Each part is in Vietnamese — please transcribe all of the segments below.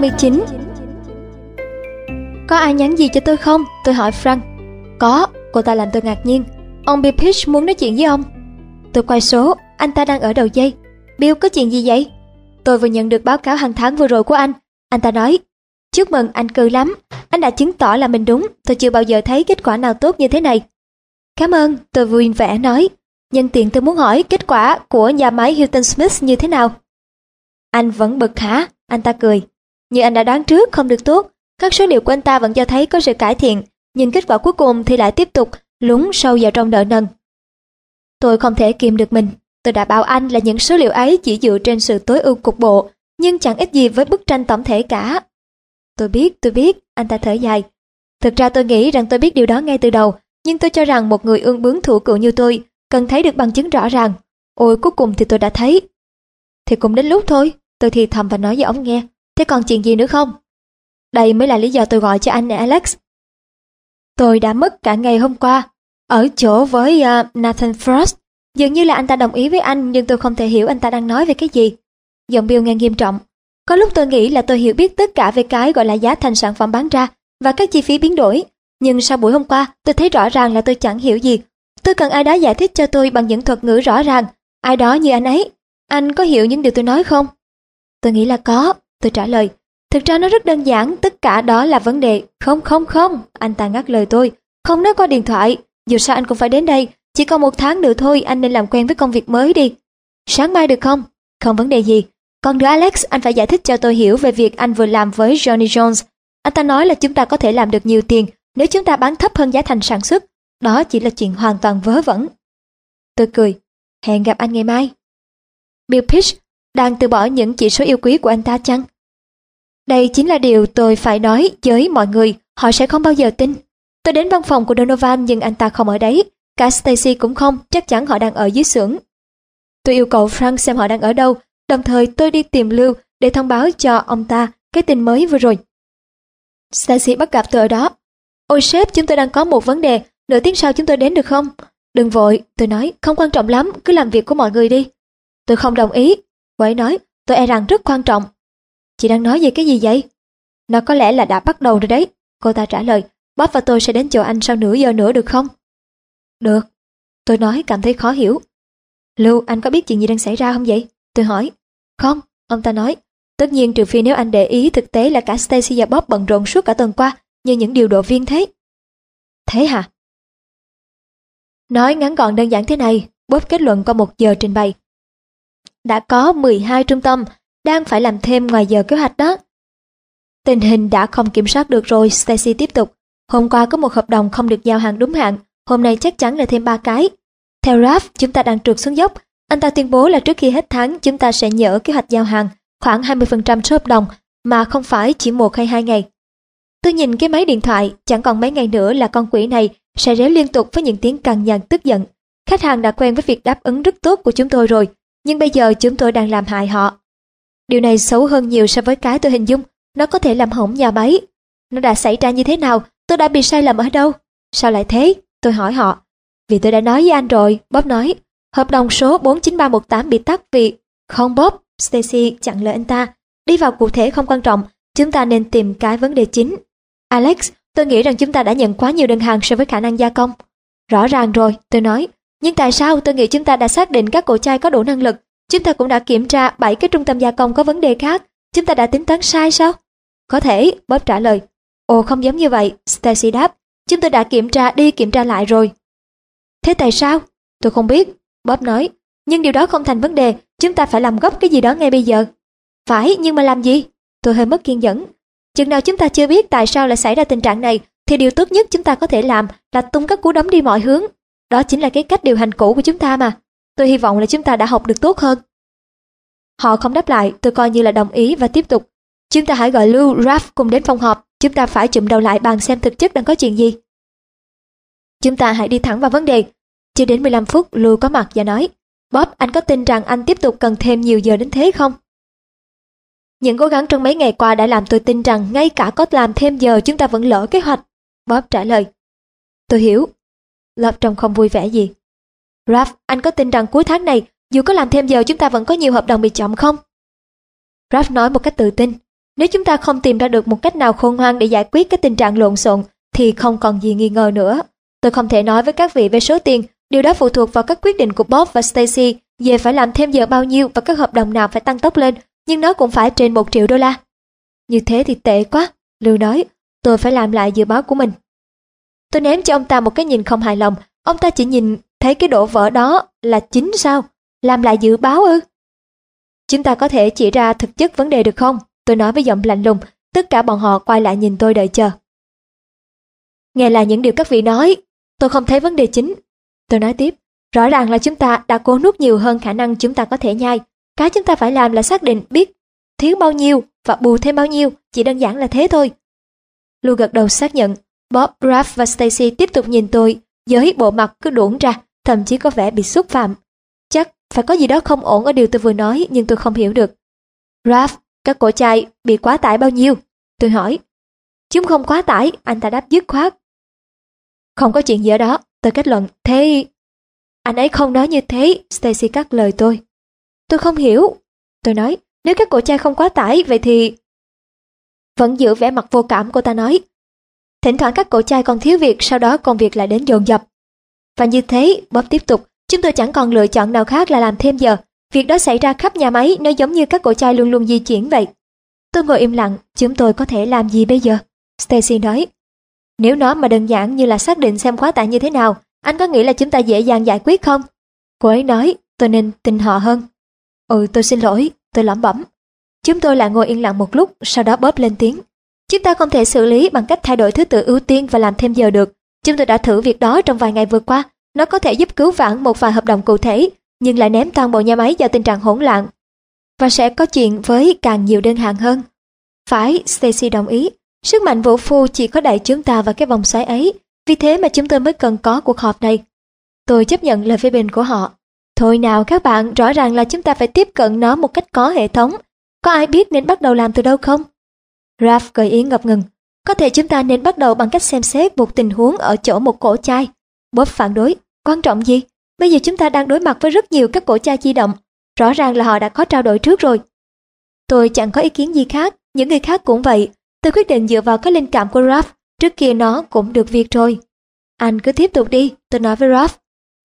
39 Có ai nhắn gì cho tôi không? Tôi hỏi Frank. Có, cô ta làm tôi ngạc nhiên. Ông Bill Pitch muốn nói chuyện với ông. Tôi quay số, anh ta đang ở đầu dây. Bill có chuyện gì vậy? Tôi vừa nhận được báo cáo hàng tháng vừa rồi của anh. Anh ta nói, chúc mừng anh cư lắm. Anh đã chứng tỏ là mình đúng. Tôi chưa bao giờ thấy kết quả nào tốt như thế này. Cảm ơn, tôi vui vẻ nói. Nhân tiện tôi muốn hỏi kết quả của nhà máy Hilton Smith như thế nào? Anh vẫn bực hả? Anh ta cười. Như anh đã đoán trước không được tốt. Các số liệu của anh ta vẫn cho thấy có sự cải thiện, nhưng kết quả cuối cùng thì lại tiếp tục lún sâu vào trong nợ nần. Tôi không thể kiềm được mình. Tôi đã bảo anh là những số liệu ấy chỉ dựa trên sự tối ưu cục bộ, nhưng chẳng ít gì với bức tranh tổng thể cả. Tôi biết, tôi biết, anh ta thở dài. Thực ra tôi nghĩ rằng tôi biết điều đó ngay từ đầu, nhưng tôi cho rằng một người ương bướng thủ cựu như tôi cần thấy được bằng chứng rõ ràng. Ôi cuối cùng thì tôi đã thấy. Thì cũng đến lúc thôi, tôi thì thầm và nói với ông nghe. Thế còn chuyện gì nữa không? Đây mới là lý do tôi gọi cho anh Alex. Tôi đã mất cả ngày hôm qua, ở chỗ với uh, Nathan Frost. Dường như là anh ta đồng ý với anh nhưng tôi không thể hiểu anh ta đang nói về cái gì. Giọng Bill nghe nghiêm trọng. Có lúc tôi nghĩ là tôi hiểu biết tất cả về cái gọi là giá thành sản phẩm bán ra và các chi phí biến đổi. Nhưng sau buổi hôm qua, tôi thấy rõ ràng là tôi chẳng hiểu gì. Tôi cần ai đó giải thích cho tôi bằng những thuật ngữ rõ ràng. Ai đó như anh ấy. Anh có hiểu những điều tôi nói không? Tôi nghĩ là có, tôi trả lời. Thực ra nó rất đơn giản, tất cả đó là vấn đề. Không, không, không, anh ta ngắt lời tôi. Không nói qua điện thoại, dù sao anh cũng phải đến đây. Chỉ còn một tháng nữa thôi, anh nên làm quen với công việc mới đi. Sáng mai được không? Không vấn đề gì. Còn nữa Alex, anh phải giải thích cho tôi hiểu về việc anh vừa làm với Johnny Jones. Anh ta nói là chúng ta có thể làm được nhiều tiền nếu chúng ta bán thấp hơn giá thành sản xuất. Đó chỉ là chuyện hoàn toàn vớ vẩn. Tôi cười. Hẹn gặp anh ngày mai. Bill Pitch đang từ bỏ những chỉ số yêu quý của anh ta chăng? Đây chính là điều tôi phải nói với mọi người, họ sẽ không bao giờ tin. Tôi đến văn phòng của Donovan nhưng anh ta không ở đấy, cả Stacy cũng không, chắc chắn họ đang ở dưới xưởng. Tôi yêu cầu Frank xem họ đang ở đâu, đồng thời tôi đi tìm Lưu để thông báo cho ông ta cái tin mới vừa rồi. Stacy bắt gặp tôi ở đó. Ôi sếp, chúng tôi đang có một vấn đề, nửa tiếng sau chúng tôi đến được không? Đừng vội, tôi nói, không quan trọng lắm, cứ làm việc của mọi người đi. Tôi không đồng ý. Cô ấy nói, tôi e rằng rất quan trọng. Chị đang nói về cái gì vậy? Nó có lẽ là đã bắt đầu rồi đấy. Cô ta trả lời, Bob và tôi sẽ đến chỗ anh sau nửa giờ nữa được không? Được. Tôi nói cảm thấy khó hiểu. Lưu, anh có biết chuyện gì đang xảy ra không vậy? Tôi hỏi. Không, ông ta nói. Tất nhiên trừ phi nếu anh để ý thực tế là cả Stacy và Bob bận rộn suốt cả tuần qua như những điều độ viên thế. Thế hả? Nói ngắn gọn đơn giản thế này, Bob kết luận qua một giờ trình bày. Đã có 12 trung tâm đang phải làm thêm ngoài giờ kế hoạch đó. Tình hình đã không kiểm soát được rồi, Stacy tiếp tục. Hôm qua có một hợp đồng không được giao hàng đúng hạn, hôm nay chắc chắn là thêm ba cái. Theo Raph, chúng ta đang trượt xuống dốc. Anh ta tuyên bố là trước khi hết tháng chúng ta sẽ nhỡ kế hoạch giao hàng khoảng 20% số hợp đồng mà không phải chỉ một hay hai ngày. Tôi nhìn cái máy điện thoại, chẳng còn mấy ngày nữa là con quỷ này sẽ réo liên tục với những tiếng cằn nhằn tức giận. Khách hàng đã quen với việc đáp ứng rất tốt của chúng tôi rồi, nhưng bây giờ chúng tôi đang làm hại họ. Điều này xấu hơn nhiều so với cái tôi hình dung, nó có thể làm hỏng nhà máy. Nó đã xảy ra như thế nào? Tôi đã bị sai lầm ở đâu? Sao lại thế? Tôi hỏi họ. Vì tôi đã nói với anh rồi, Bob nói. Hợp đồng số 49318 bị tắt vì... Không Bob, Stacy chặn lời anh ta. Đi vào cụ thể không quan trọng, chúng ta nên tìm cái vấn đề chính. Alex, tôi nghĩ rằng chúng ta đã nhận quá nhiều đơn hàng so với khả năng gia công. Rõ ràng rồi, tôi nói. Nhưng tại sao tôi nghĩ chúng ta đã xác định các cổ chai có đủ năng lực? Chúng ta cũng đã kiểm tra 7 cái trung tâm gia công có vấn đề khác. Chúng ta đã tính toán sai sao? Có thể, Bob trả lời. Ồ không giống như vậy, Stacy đáp. Chúng tôi đã kiểm tra đi kiểm tra lại rồi. Thế tại sao? Tôi không biết, Bob nói. Nhưng điều đó không thành vấn đề, chúng ta phải làm gấp cái gì đó ngay bây giờ. Phải, nhưng mà làm gì? Tôi hơi mất kiên nhẫn. Chừng nào chúng ta chưa biết tại sao lại xảy ra tình trạng này, thì điều tốt nhất chúng ta có thể làm là tung các cú đấm đi mọi hướng. Đó chính là cái cách điều hành cũ của chúng ta mà. Tôi hy vọng là chúng ta đã học được tốt hơn. Họ không đáp lại, tôi coi như là đồng ý và tiếp tục. Chúng ta hãy gọi Lưu, Raph cùng đến phòng họp. Chúng ta phải chụm đầu lại bàn xem thực chất đang có chuyện gì. Chúng ta hãy đi thẳng vào vấn đề. Chưa đến 15 phút, Lưu có mặt và nói, Bob, anh có tin rằng anh tiếp tục cần thêm nhiều giờ đến thế không? Những cố gắng trong mấy ngày qua đã làm tôi tin rằng ngay cả có làm thêm giờ chúng ta vẫn lỡ kế hoạch. Bob trả lời. Tôi hiểu. Lập trông không vui vẻ gì. Raph, anh có tin rằng cuối tháng này, dù có làm thêm giờ chúng ta vẫn có nhiều hợp đồng bị chậm không? Raph nói một cách tự tin. Nếu chúng ta không tìm ra được một cách nào khôn ngoan để giải quyết cái tình trạng lộn xộn, thì không còn gì nghi ngờ nữa. Tôi không thể nói với các vị về số tiền, điều đó phụ thuộc vào các quyết định của Bob và Stacy về phải làm thêm giờ bao nhiêu và các hợp đồng nào phải tăng tốc lên, nhưng nó cũng phải trên một triệu đô la. Như thế thì tệ quá, Lưu nói, tôi phải làm lại dự báo của mình. Tôi ném cho ông ta một cái nhìn không hài lòng, ông ta chỉ nhìn thấy cái đổ vỡ đó là chính sao? Làm lại dự báo ư? Chúng ta có thể chỉ ra thực chất vấn đề được không? Tôi nói với giọng lạnh lùng, tất cả bọn họ quay lại nhìn tôi đợi chờ. Nghe là những điều các vị nói, tôi không thấy vấn đề chính. Tôi nói tiếp, rõ ràng là chúng ta đã cố nuốt nhiều hơn khả năng chúng ta có thể nhai. Cái chúng ta phải làm là xác định biết thiếu bao nhiêu và bù thêm bao nhiêu, chỉ đơn giản là thế thôi. Lu gật đầu xác nhận, Bob, Ralph và Stacy tiếp tục nhìn tôi, với bộ mặt cứ đuỗng ra, thậm chí có vẻ bị xúc phạm. Chắc phải có gì đó không ổn ở điều tôi vừa nói nhưng tôi không hiểu được. Ralph, các cổ chai bị quá tải bao nhiêu? Tôi hỏi. Chúng không quá tải, anh ta đáp dứt khoát. Không có chuyện gì ở đó, tôi kết luận. Thế... Anh ấy không nói như thế, Stacy cắt lời tôi. Tôi không hiểu. Tôi nói, nếu các cổ chai không quá tải, vậy thì... Vẫn giữ vẻ mặt vô cảm cô ta nói. Thỉnh thoảng các cổ chai còn thiếu việc, sau đó công việc lại đến dồn dập. Và như thế, Bob tiếp tục, chúng tôi chẳng còn lựa chọn nào khác là làm thêm giờ. Việc đó xảy ra khắp nhà máy, nó giống như các cổ chai luôn luôn di chuyển vậy. Tôi ngồi im lặng, chúng tôi có thể làm gì bây giờ? Stacy nói. Nếu nó mà đơn giản như là xác định xem quá tải như thế nào, anh có nghĩ là chúng ta dễ dàng giải quyết không? Cô ấy nói, tôi nên tin họ hơn. Ừ, tôi xin lỗi, tôi lẩm bẩm. Chúng tôi lại ngồi yên lặng một lúc, sau đó bóp lên tiếng. Chúng ta không thể xử lý bằng cách thay đổi thứ tự ưu tiên và làm thêm giờ được. Chúng tôi đã thử việc đó trong vài ngày vừa qua. Nó có thể giúp cứu vãn một vài hợp đồng cụ thể, nhưng lại ném toàn bộ nhà máy vào tình trạng hỗn loạn. Và sẽ có chuyện với càng nhiều đơn hàng hơn. Phải, Stacy đồng ý. Sức mạnh vũ phu chỉ có đẩy chúng ta vào cái vòng xoáy ấy. Vì thế mà chúng tôi mới cần có cuộc họp này. Tôi chấp nhận lời phê bình của họ. Thôi nào các bạn, rõ ràng là chúng ta phải tiếp cận nó một cách có hệ thống. Có ai biết nên bắt đầu làm từ đâu không? Ralph gợi ý ngập ngừng. Có thể chúng ta nên bắt đầu bằng cách xem xét một tình huống ở chỗ một cổ chai. Bob phản đối. Quan trọng gì? Bây giờ chúng ta đang đối mặt với rất nhiều các cổ chai di động. Rõ ràng là họ đã có trao đổi trước rồi. Tôi chẳng có ý kiến gì khác, những người khác cũng vậy. Tôi quyết định dựa vào cái linh cảm của Ralph, trước kia nó cũng được việc rồi. Anh cứ tiếp tục đi, tôi nói với Ralph.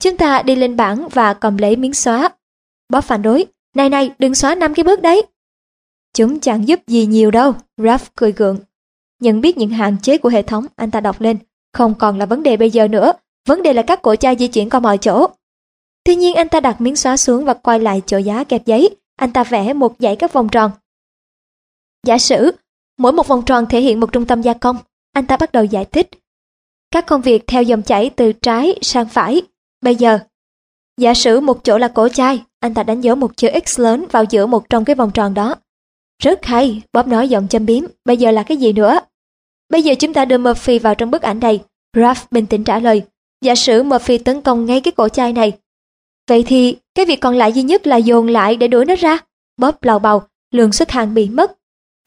Chúng ta đi lên bảng và cầm lấy miếng xóa. Bob phản đối. Này này, đừng xóa năm cái bước đấy. Chúng chẳng giúp gì nhiều đâu, Ralph cười gượng. Nhận biết những hạn chế của hệ thống, anh ta đọc lên. Không còn là vấn đề bây giờ nữa, vấn đề là các cổ chai di chuyển qua mọi chỗ. Tuy nhiên anh ta đặt miếng xóa xuống và quay lại chỗ giá kẹp giấy. Anh ta vẽ một dãy các vòng tròn. Giả sử, mỗi một vòng tròn thể hiện một trung tâm gia công. Anh ta bắt đầu giải thích. Các công việc theo dòng chảy từ trái sang phải. Bây giờ, giả sử một chỗ là cổ chai, anh ta đánh dấu một chữ X lớn vào giữa một trong cái vòng tròn đó. Rất hay, Bob nói giọng châm biếm, bây giờ là cái gì nữa? Bây giờ chúng ta đưa Murphy vào trong bức ảnh này. Ralph bình tĩnh trả lời, giả sử Murphy tấn công ngay cái cổ chai này. Vậy thì, cái việc còn lại duy nhất là dồn lại để đuổi nó ra. Bob lào bầu, lượng xuất hàng bị mất.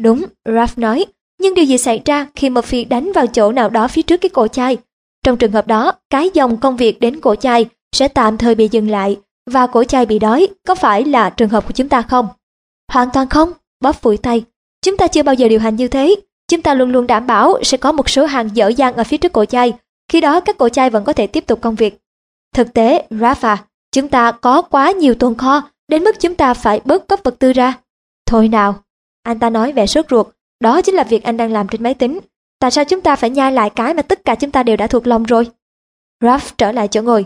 Đúng, Ralph nói, nhưng điều gì xảy ra khi Murphy đánh vào chỗ nào đó phía trước cái cổ chai? Trong trường hợp đó, cái dòng công việc đến cổ chai sẽ tạm thời bị dừng lại và cổ chai bị đói, có phải là trường hợp của chúng ta không? Hoàn toàn không, bóp phủi tay. Chúng ta chưa bao giờ điều hành như thế. Chúng ta luôn luôn đảm bảo sẽ có một số hàng dở dang ở phía trước cổ chai. Khi đó các cổ chai vẫn có thể tiếp tục công việc. Thực tế, Rafa, chúng ta có quá nhiều tồn kho đến mức chúng ta phải bớt cấp vật tư ra. Thôi nào, anh ta nói vẻ sốt ruột. Đó chính là việc anh đang làm trên máy tính. Tại sao chúng ta phải nhai lại cái mà tất cả chúng ta đều đã thuộc lòng rồi? Ralph trở lại chỗ ngồi.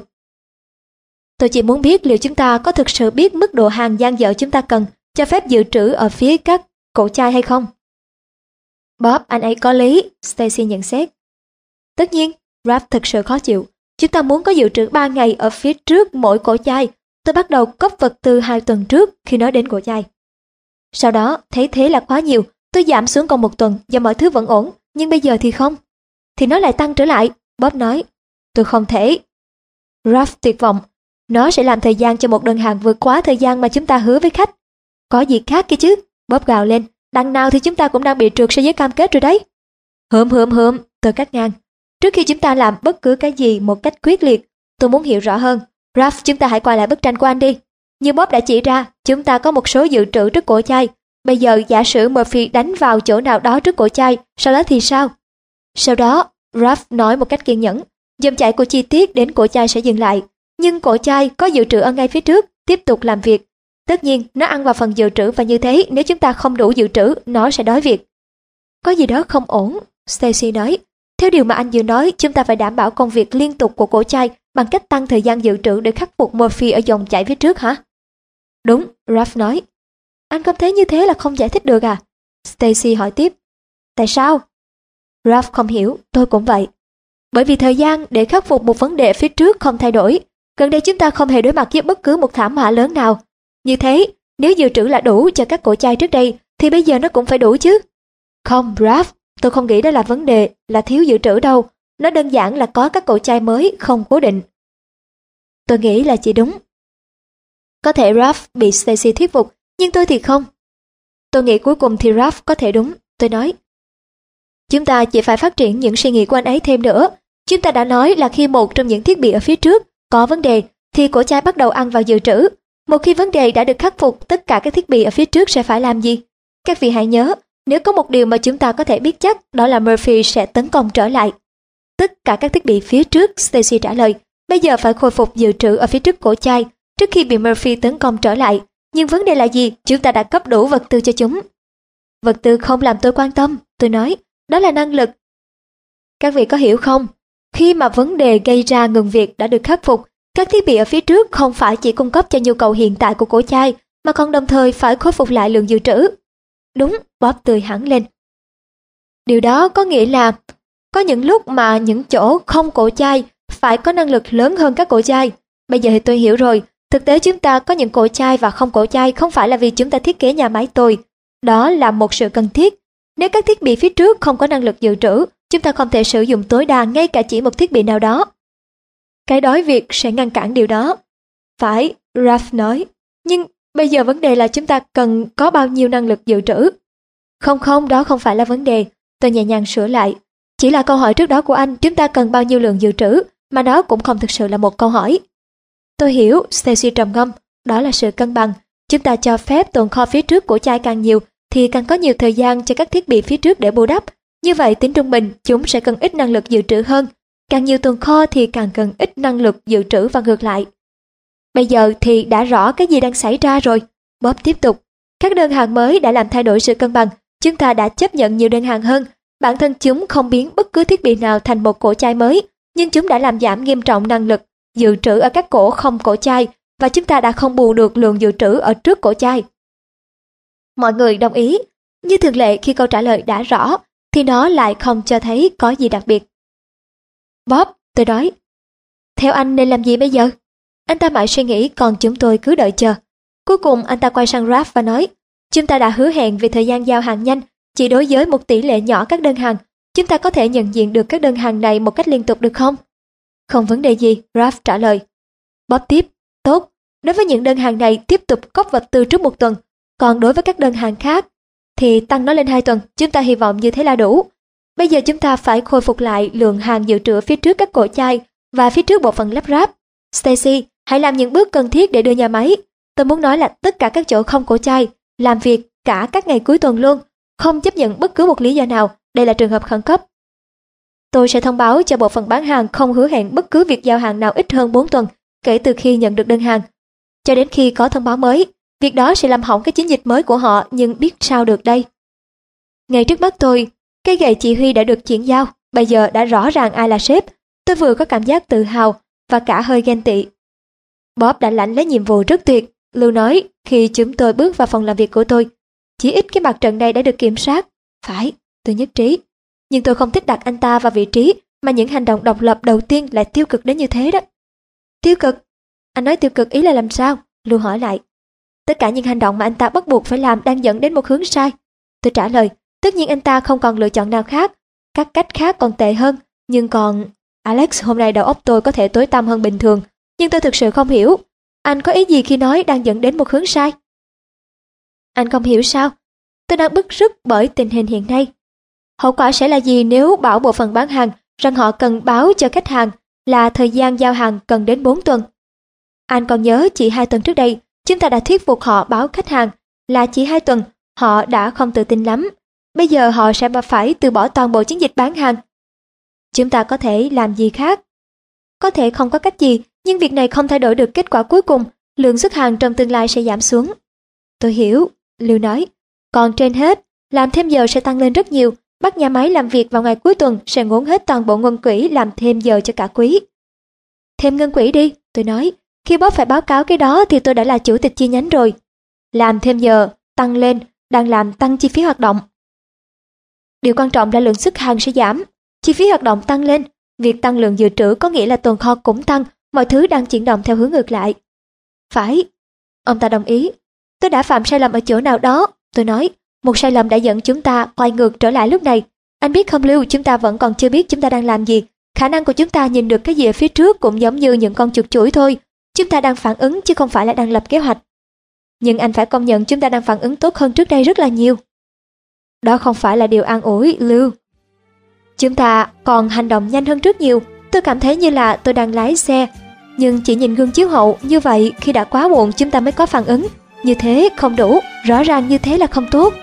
Tôi chỉ muốn biết liệu chúng ta có thực sự biết mức độ hàng gian dở chúng ta cần cho phép dự trữ ở phía các cổ chai hay không? Bob, anh ấy có lý, Stacy nhận xét. Tất nhiên, Ralph thực sự khó chịu. Chúng ta muốn có dự trữ 3 ngày ở phía trước mỗi cổ chai. Tôi bắt đầu cấp vật tư hai tuần trước khi nói đến cổ chai. Sau đó, thấy thế là quá nhiều, tôi giảm xuống còn một tuần và mọi thứ vẫn ổn, nhưng bây giờ thì không. Thì nó lại tăng trở lại, Bob nói. Tôi không thể. Ralph tuyệt vọng. Nó sẽ làm thời gian cho một đơn hàng vượt quá thời gian mà chúng ta hứa với khách. Có gì khác kia chứ? Bóp gào lên. Đằng nào thì chúng ta cũng đang bị trượt so với cam kết rồi đấy. Hượm hượm hượm, tôi cắt ngang. Trước khi chúng ta làm bất cứ cái gì một cách quyết liệt, tôi muốn hiểu rõ hơn. Ralph, chúng ta hãy quay lại bức tranh của anh đi. Như Bob đã chỉ ra, chúng ta có một số dự trữ trước cổ chai. Bây giờ giả sử Murphy đánh vào chỗ nào đó trước cổ chai, sau đó thì sao? Sau đó, Ralph nói một cách kiên nhẫn, dòng chảy của chi tiết đến cổ chai sẽ dừng lại. Nhưng cổ chai có dự trữ ở ngay phía trước, tiếp tục làm việc. Tất nhiên, nó ăn vào phần dự trữ và như thế, nếu chúng ta không đủ dự trữ, nó sẽ đói việc. Có gì đó không ổn, Stacy nói. Theo điều mà anh vừa nói, chúng ta phải đảm bảo công việc liên tục của cổ chai bằng cách tăng thời gian dự trữ để khắc phục Murphy ở dòng chảy phía trước hả? Đúng, Ralph nói. Anh không thấy như thế là không giải thích được à? Stacy hỏi tiếp. Tại sao? Ralph không hiểu, tôi cũng vậy. Bởi vì thời gian để khắc phục một vấn đề phía trước không thay đổi. Gần đây chúng ta không hề đối mặt với bất cứ một thảm họa lớn nào. Như thế, nếu dự trữ là đủ cho các cổ chai trước đây, thì bây giờ nó cũng phải đủ chứ. Không, Ralph, tôi không nghĩ đó là vấn đề, là thiếu dự trữ đâu. Nó đơn giản là có các cổ chai mới, không cố định. Tôi nghĩ là chỉ đúng. Có thể Ralph bị Stacy thuyết phục, nhưng tôi thì không. Tôi nghĩ cuối cùng thì Ralph có thể đúng, tôi nói. Chúng ta chỉ phải phát triển những suy nghĩ của anh ấy thêm nữa. Chúng ta đã nói là khi một trong những thiết bị ở phía trước có vấn đề, thì cổ chai bắt đầu ăn vào dự trữ. Một khi vấn đề đã được khắc phục, tất cả các thiết bị ở phía trước sẽ phải làm gì? Các vị hãy nhớ, nếu có một điều mà chúng ta có thể biết chắc, đó là Murphy sẽ tấn công trở lại. Tất cả các thiết bị phía trước, Stacy trả lời, bây giờ phải khôi phục dự trữ ở phía trước cổ chai trước khi bị Murphy tấn công trở lại. Nhưng vấn đề là gì? Chúng ta đã cấp đủ vật tư cho chúng. Vật tư không làm tôi quan tâm, tôi nói, đó là năng lực. Các vị có hiểu không? Khi mà vấn đề gây ra ngừng việc đã được khắc phục, các thiết bị ở phía trước không phải chỉ cung cấp cho nhu cầu hiện tại của cổ chai, mà còn đồng thời phải khôi phục lại lượng dự trữ. Đúng, Bob tươi hẳn lên. Điều đó có nghĩa là có những lúc mà những chỗ không cổ chai phải có năng lực lớn hơn các cổ chai. Bây giờ thì tôi hiểu rồi, thực tế chúng ta có những cổ chai và không cổ chai không phải là vì chúng ta thiết kế nhà máy tồi. Đó là một sự cần thiết. Nếu các thiết bị phía trước không có năng lực dự trữ, chúng ta không thể sử dụng tối đa ngay cả chỉ một thiết bị nào đó. Cái đói việc sẽ ngăn cản điều đó. Phải, Ralph nói. Nhưng bây giờ vấn đề là chúng ta cần có bao nhiêu năng lực dự trữ. Không không, đó không phải là vấn đề. Tôi nhẹ nhàng sửa lại. Chỉ là câu hỏi trước đó của anh, chúng ta cần bao nhiêu lượng dự trữ, mà đó cũng không thực sự là một câu hỏi. Tôi hiểu, Stacy trầm ngâm, đó là sự cân bằng. Chúng ta cho phép tồn kho phía trước của chai càng nhiều, thì càng có nhiều thời gian cho các thiết bị phía trước để bù đắp. Như vậy tính trung bình, chúng sẽ cần ít năng lực dự trữ hơn. Càng nhiều tồn kho thì càng cần ít năng lực dự trữ và ngược lại. Bây giờ thì đã rõ cái gì đang xảy ra rồi. Bob tiếp tục. Các đơn hàng mới đã làm thay đổi sự cân bằng. Chúng ta đã chấp nhận nhiều đơn hàng hơn. Bản thân chúng không biến bất cứ thiết bị nào thành một cổ chai mới, nhưng chúng đã làm giảm nghiêm trọng năng lực dự trữ ở các cổ không cổ chai và chúng ta đã không bù được lượng dự trữ ở trước cổ chai. Mọi người đồng ý, như thường lệ khi câu trả lời đã rõ thì nó lại không cho thấy có gì đặc biệt. Bob, tôi nói, theo anh nên làm gì bây giờ? Anh ta mãi suy nghĩ còn chúng tôi cứ đợi chờ. Cuối cùng anh ta quay sang Ralph và nói, chúng ta đã hứa hẹn về thời gian giao hàng nhanh, chỉ đối với một tỷ lệ nhỏ các đơn hàng. Chúng ta có thể nhận diện được các đơn hàng này một cách liên tục được không? Không vấn đề gì, Ralph trả lời. Bob tiếp, tốt. Đối với những đơn hàng này tiếp tục cốc vật tư trước một tuần, còn đối với các đơn hàng khác thì tăng nó lên hai tuần, chúng ta hy vọng như thế là đủ. Bây giờ chúng ta phải khôi phục lại lượng hàng dự trữ phía trước các cổ chai và phía trước bộ phận lắp ráp. Stacy, hãy làm những bước cần thiết để đưa nhà máy. Tôi muốn nói là tất cả các chỗ không cổ chai, làm việc cả các ngày cuối tuần luôn, không chấp nhận bất cứ một lý do nào, đây là trường hợp khẩn cấp. Tôi sẽ thông báo cho bộ phận bán hàng không hứa hẹn bất cứ việc giao hàng nào ít hơn 4 tuần kể từ khi nhận được đơn hàng. Cho đến khi có thông báo mới, việc đó sẽ làm hỏng cái chiến dịch mới của họ nhưng biết sao được đây. Ngay trước mắt tôi, cái gậy chỉ huy đã được chuyển giao, bây giờ đã rõ ràng ai là sếp. Tôi vừa có cảm giác tự hào và cả hơi ghen tị. Bob đã lãnh lấy nhiệm vụ rất tuyệt, Lưu nói khi chúng tôi bước vào phòng làm việc của tôi. Chỉ ít cái mặt trận này đã được kiểm soát. Phải, tôi nhất trí. Nhưng tôi không thích đặt anh ta vào vị trí mà những hành động độc lập đầu tiên lại tiêu cực đến như thế đó. Tiêu cực? Anh nói tiêu cực ý là làm sao? Lưu hỏi lại. Tất cả những hành động mà anh ta bắt buộc phải làm đang dẫn đến một hướng sai. Tôi trả lời, tất nhiên anh ta không còn lựa chọn nào khác. Các cách khác còn tệ hơn, nhưng còn... Alex hôm nay đầu óc tôi có thể tối tăm hơn bình thường, nhưng tôi thực sự không hiểu. Anh có ý gì khi nói đang dẫn đến một hướng sai? Anh không hiểu sao? Tôi đang bức rứt bởi tình hình hiện nay. Hậu quả sẽ là gì nếu bảo bộ phận bán hàng rằng họ cần báo cho khách hàng là thời gian giao hàng cần đến 4 tuần. Anh còn nhớ chỉ hai tuần trước đây, chúng ta đã thuyết phục họ báo khách hàng là chỉ hai tuần họ đã không tự tin lắm. Bây giờ họ sẽ phải từ bỏ toàn bộ chiến dịch bán hàng. Chúng ta có thể làm gì khác? Có thể không có cách gì, nhưng việc này không thay đổi được kết quả cuối cùng, lượng xuất hàng trong tương lai sẽ giảm xuống. Tôi hiểu, Lưu nói. Còn trên hết, làm thêm giờ sẽ tăng lên rất nhiều, bắt nhà máy làm việc vào ngày cuối tuần sẽ ngốn hết toàn bộ ngân quỹ làm thêm giờ cho cả quý. Thêm ngân quỹ đi, tôi nói. Khi bóp phải báo cáo cái đó thì tôi đã là chủ tịch chi nhánh rồi. Làm thêm giờ, tăng lên, đang làm tăng chi phí hoạt động. Điều quan trọng là lượng xuất hàng sẽ giảm, chi phí hoạt động tăng lên. Việc tăng lượng dự trữ có nghĩa là tồn kho cũng tăng, mọi thứ đang chuyển động theo hướng ngược lại. Phải, ông ta đồng ý. Tôi đã phạm sai lầm ở chỗ nào đó, tôi nói. Một sai lầm đã dẫn chúng ta quay ngược trở lại lúc này. Anh biết không Lưu, chúng ta vẫn còn chưa biết chúng ta đang làm gì. Khả năng của chúng ta nhìn được cái gì ở phía trước cũng giống như những con chuột chuỗi thôi. Chúng ta đang phản ứng chứ không phải là đang lập kế hoạch. Nhưng anh phải công nhận chúng ta đang phản ứng tốt hơn trước đây rất là nhiều. Đó không phải là điều an ủi, Lưu. Chúng ta còn hành động nhanh hơn rất nhiều. Tôi cảm thấy như là tôi đang lái xe. Nhưng chỉ nhìn gương chiếu hậu, như vậy khi đã quá muộn chúng ta mới có phản ứng. Như thế không đủ, rõ ràng như thế là không tốt.